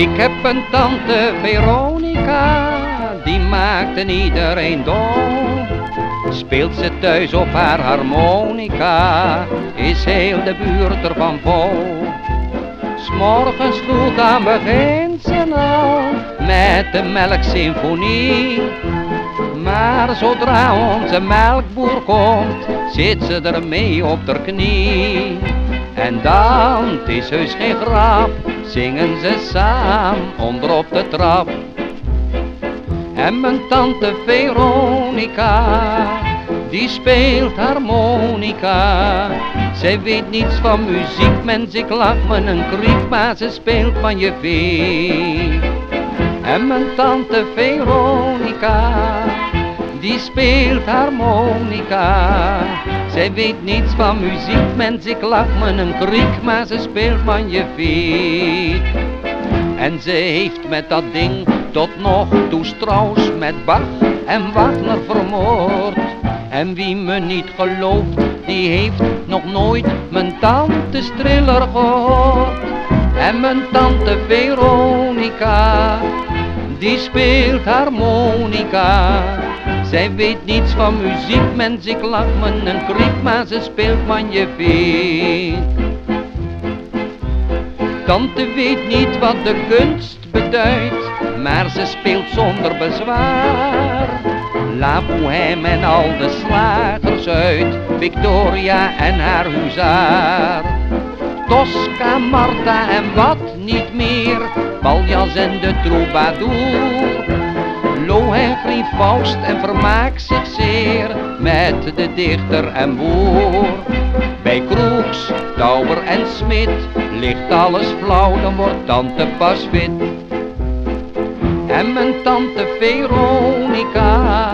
Ik heb een tante Veronica, die maakt iedereen dol. Speelt ze thuis op haar harmonica, is heel de buurt ervan vol. S'morgens vroeg aan begint ze al, met de melksymfonie. Maar zodra onze melkboer komt, zit ze ermee op de knie. En dan, het is heus geen grap, zingen ze samen onder op de trap. En mijn tante Veronica, die speelt harmonica. Zij weet niets van muziek, mens, ik lach me een kriek, maar ze speelt van je vee. En mijn tante Veronica, die speelt harmonica. Zij weet niets van muziek, mens, ik lach me een kriek, maar ze speelt van je. En ze heeft met dat ding tot nog toe Strauss met Bach en Wagner vermoord. En wie me niet gelooft, die heeft nog nooit mijn tante Striller gehoord. En mijn tante Veronica, die speelt harmonica. Zij weet niets van muziek, mens, ik lach me een kriek, maar ze speelt veek. Tante weet niet wat de kunst beduidt, maar ze speelt zonder bezwaar. La Bohème en al de slagers uit, Victoria en haar huzaar. Tosca, Marta en wat niet meer, Paljas en de troubadour. Lohengrin, Faust en vermaak zich zeer, met de dichter en boer. Bij Kroeks, Tauber en Smit ligt alles flauw, dan wordt tante pas wit. En mijn tante Veronica,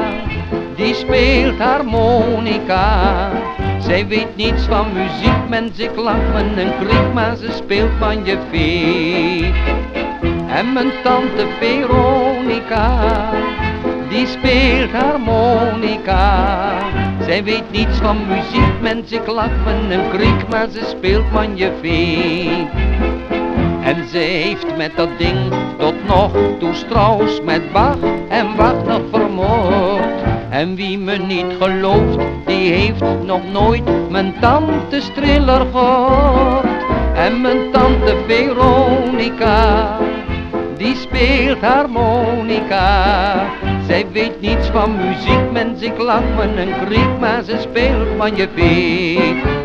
die speelt harmonica. Zij weet niets van muziek, mens, ik lach me een kriek, maar ze speelt van je vee. En mijn tante Veronica, die speelt harmonica. Zij weet niets van muziek, mens, ik lach me een kriek, maar ze speelt vee. En ze heeft met dat ding tot nog toe Strauss met Bach en Wagner vermoord. En wie me niet gelooft, die heeft nog nooit mijn tante Striller gehoord. En mijn tante Veronica, die speelt harmonica. Zij weet niets van muziek, mens, ik lach me een kriek, maar ze speelt van je.